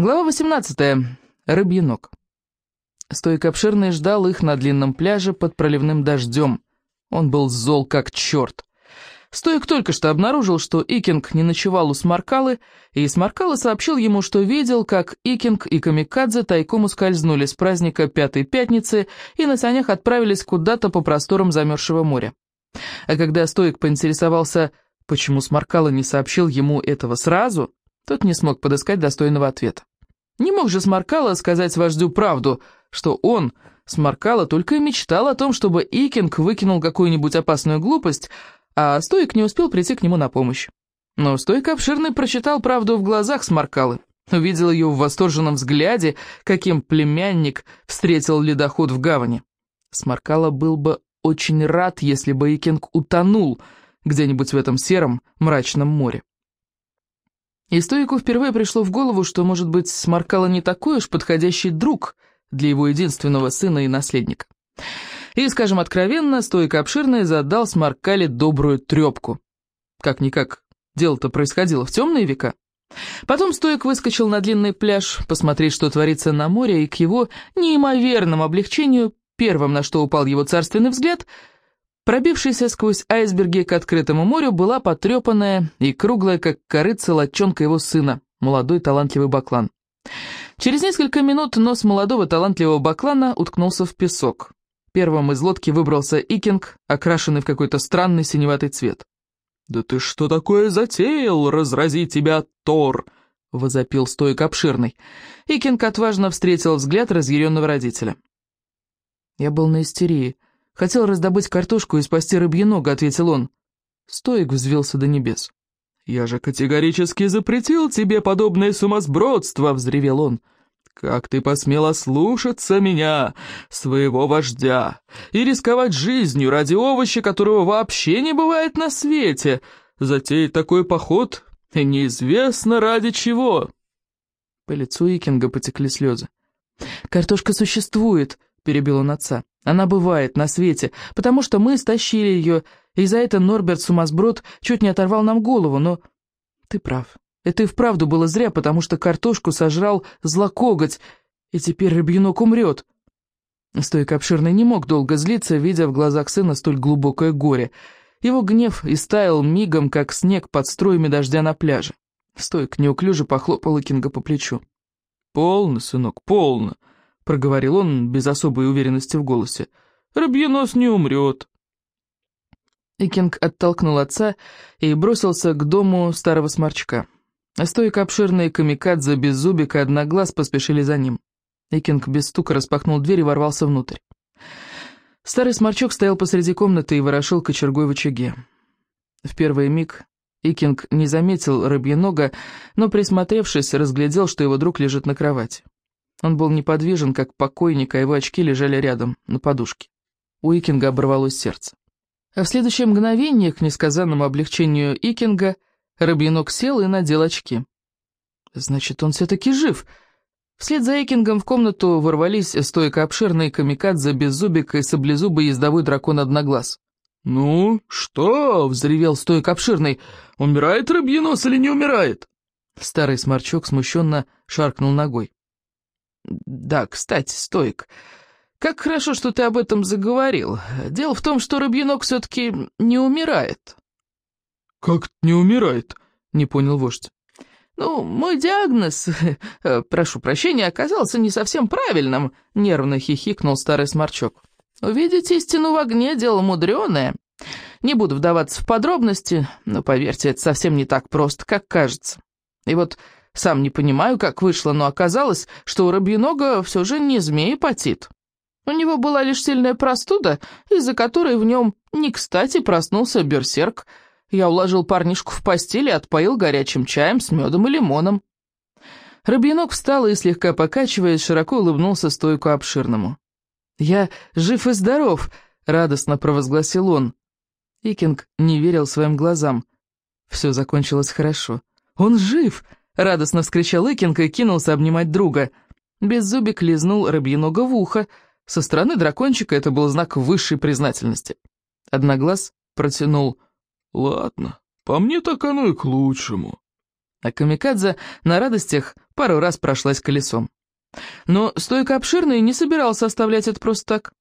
Глава 18. Рыбьий ног. Стойк обширный ждал их на длинном пляже под проливным дождем. Он был зол как черт. Стоик только что обнаружил, что Икинг не ночевал у Смаркалы, и Смаркала сообщил ему, что видел, как Икинг и Камикадзе тайком ускользнули с праздника Пятой Пятницы и на санях отправились куда-то по просторам замерзшего моря. А когда Стоик поинтересовался, почему Смаркала не сообщил ему этого сразу, тот не смог подыскать достойного ответа. Не мог же Смаркала сказать вождю правду, что он, Смаркала, только и мечтал о том, чтобы Икинг выкинул какую-нибудь опасную глупость, а Стоик не успел прийти к нему на помощь. Но Стоик обширный прочитал правду в глазах Сморкалы, увидел ее в восторженном взгляде, каким племянник встретил ледоход в гавани. Сморкала был бы очень рад, если бы Икинг утонул где-нибудь в этом сером мрачном море. И Стоику впервые пришло в голову, что, может быть, Сморкала не такой уж подходящий друг для его единственного сына и наследника. И, скажем откровенно, стойка обширная задал Смаркале добрую трепку. Как-никак, дело-то происходило в темные века. Потом Стоик выскочил на длинный пляж, посмотреть, что творится на море, и к его неимоверному облегчению, первым, на что упал его царственный взгляд, пробившаяся сквозь айсберги к открытому морю, была потрепанная и круглая, как корыца лодчонка его сына, молодой талантливый баклан. Через несколько минут нос молодого талантливого баклана уткнулся в песок. Первым из лодки выбрался Икинг, окрашенный в какой-то странный синеватый цвет. «Да ты что такое затеял, разрази тебя, Тор!» — возопил стоик обширный. Икинг отважно встретил взгляд разъяренного родителя. «Я был на истерии. Хотел раздобыть картошку и спасти рыбье ногу», — ответил он. Стоик взвился до небес. «Я же категорически запретил тебе подобное сумасбродство!» — взревел он. «Как ты посмела слушаться меня, своего вождя, и рисковать жизнью ради овоща, которого вообще не бывает на свете, затеять такой поход, неизвестно ради чего?» По лицу Икинга потекли слезы. «Картошка существует», — перебил он отца. «Она бывает на свете, потому что мы стащили ее, и за это Норберт Сумасброд чуть не оторвал нам голову, но ты прав». Это и вправду было зря, потому что картошку сожрал злокоготь, и теперь рыбьенок умрет. Стойк обширный не мог долго злиться, видя в глазах сына столь глубокое горе. Его гнев истаял мигом, как снег под струями дождя на пляже. Стойк неуклюже похлопал Икинга по плечу. «Полно, сынок, полно», — проговорил он без особой уверенности в голосе. «Рыбьенос не умрет». Икинг оттолкнул отца и бросился к дому старого сморчка. Стойка обширные камикадзе без зубика одноглаз поспешили за ним. Икинг без стука распахнул дверь и ворвался внутрь. Старый сморчок стоял посреди комнаты и ворошил кочергой в очаге. В первый миг Икинг не заметил рыбьенога, но, присмотревшись, разглядел, что его друг лежит на кровати. Он был неподвижен, как покойник, а его очки лежали рядом, на подушке. У Икинга оборвалось сердце. А в следующее мгновение, к несказанному облегчению Икинга, Рыбьенок сел и надел очки. Значит, он все-таки жив. Вслед за Экингом в комнату ворвались стойко обширные камикадзе, беззубик и саблезубый ездовой дракон одноглаз. «Ну, что?» — взревел стойк обширный. «Умирает рыбьенос или не умирает?» Старый сморчок смущенно шаркнул ногой. «Да, кстати, стойк, как хорошо, что ты об этом заговорил. Дело в том, что рыбьенок все-таки не умирает». «Как не умирает?» — не понял вождь. «Ну, мой диагноз, прошу прощения, оказался не совсем правильным», — нервно хихикнул старый сморчок. «Увидеть истину в огне — дело мудреное. Не буду вдаваться в подробности, но, поверьте, это совсем не так просто, как кажется. И вот сам не понимаю, как вышло, но оказалось, что у Рабьенога все же не змеепатит. У него была лишь сильная простуда, из-за которой в нем не кстати проснулся берсерк — я уложил парнишку в постель и отпоил горячим чаем с медом и лимоном. Рыбьянок встал и, слегка покачиваясь, широко улыбнулся стойку обширному. «Я жив и здоров!» — радостно провозгласил он. Икинг не верил своим глазам. Все закончилось хорошо. «Он жив!» — радостно вскричал Икинг и кинулся обнимать друга. Беззубик лизнул рыбьенога в ухо. Со стороны дракончика это был знак высшей признательности. Одноглаз протянул «Ладно, по мне так оно и к лучшему». а Камикадзе на радостях пару раз прошлась колесом. Но стойка обширная не собирался оставлять это просто так.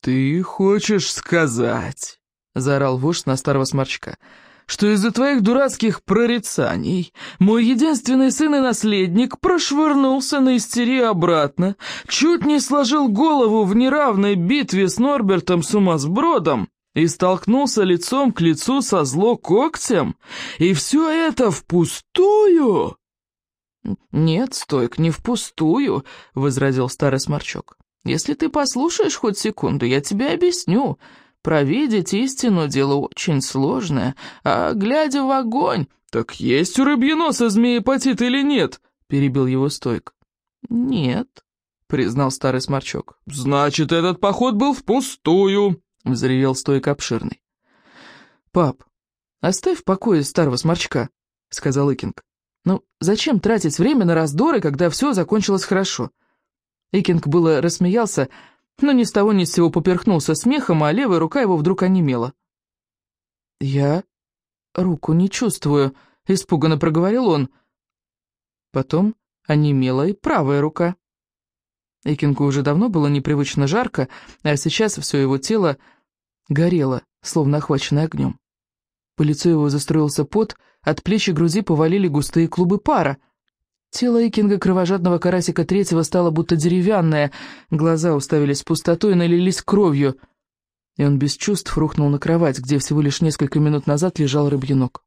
«Ты хочешь сказать?» — заорал вождь на старого сморчка — что из-за твоих дурацких прорицаний мой единственный сын и наследник прошвырнулся на истерию обратно, чуть не сложил голову в неравной битве с Норбертом Сумасбродом и столкнулся лицом к лицу со зло когтем, и все это впустую?» «Нет, Стойк, не впустую», — возразил старый сморчок. «Если ты послушаешь хоть секунду, я тебе объясню. Провидеть истину — дело очень сложное, а глядя в огонь... «Так есть у рыбьеноса змеепатит или нет?» — перебил его стойк. «Нет», — признал старый сморчок. «Значит, этот поход был впустую», — взревел стойк обширный. «Пап, оставь в покое старого сморчка», — сказал Икинг. «Ну, зачем тратить время на раздоры, когда все закончилось хорошо?» Икинг было рассмеялся, — но ни с того ни с сего поперхнулся смехом, а левая рука его вдруг онемела. «Я руку не чувствую», — испуганно проговорил он. Потом онемела и правая рука. Экингу уже давно было непривычно жарко, а сейчас все его тело горело, словно охваченное огнем. По лицу его застроился пот, от плеч и груди повалили густые клубы пара — Тело Икинга, кровожадного карасика третьего, стало будто деревянное, глаза уставились в пустоту и налились кровью, и он без чувств рухнул на кровать, где всего лишь несколько минут назад лежал рыбьенок.